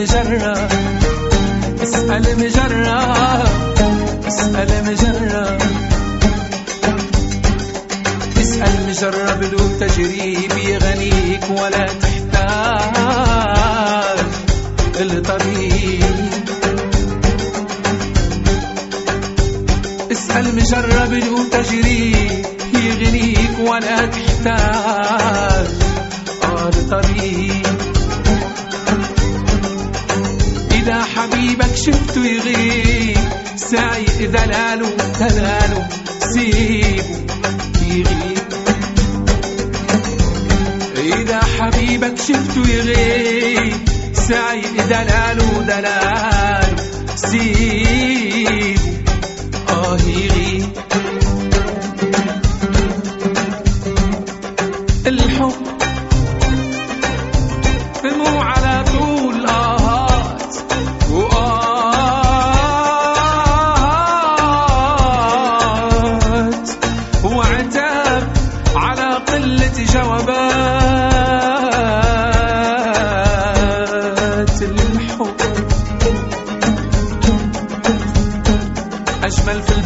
مجرب اسأل مجرب اسأل مجرب اسأل مجرب له تجريب يغنيك ولا تحتاج الطريق اسأل مجرب له تجريب يغنيك ولا تحتاج حبيبك شفته يغيب. سايق دلاله دلاله سيبه يغيب إذا حبيبك شفته يغيب سايق دلاله دلاله سيبه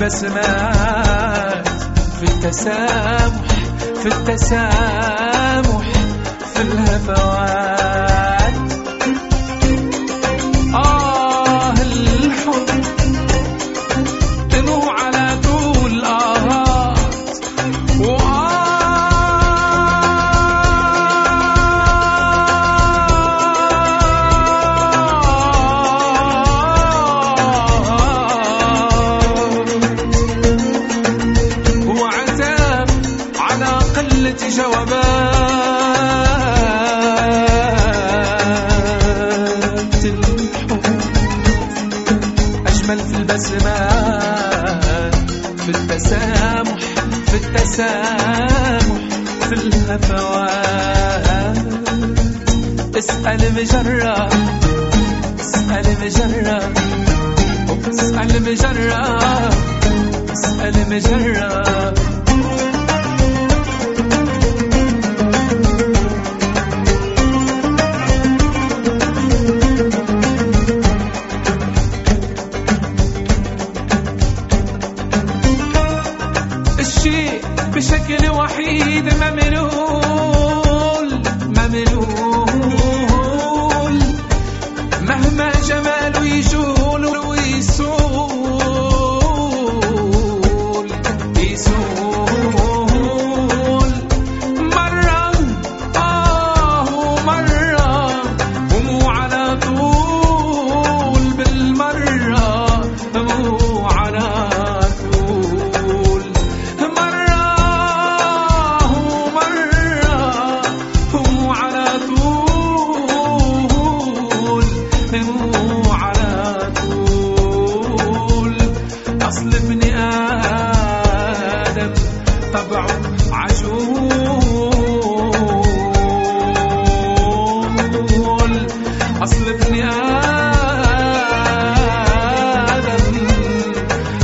البسمات في التسامح في التسامح في الهفوات. أجمل في التسامح في التسامح في الهفوات اسأل مجرب اسأل مجرب اسأل مجرب اسأل مجرب بشكل وحيد مملول طبعه عجول أصل ابن آدم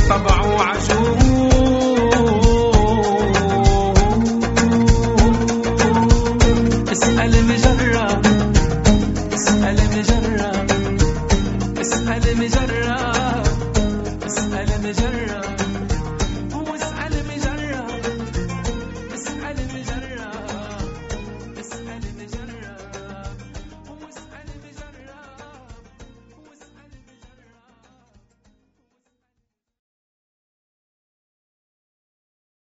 طبعه عجول اسأل مجرب أسأل مجرب. أسأل مجرب. أسأل مجرب.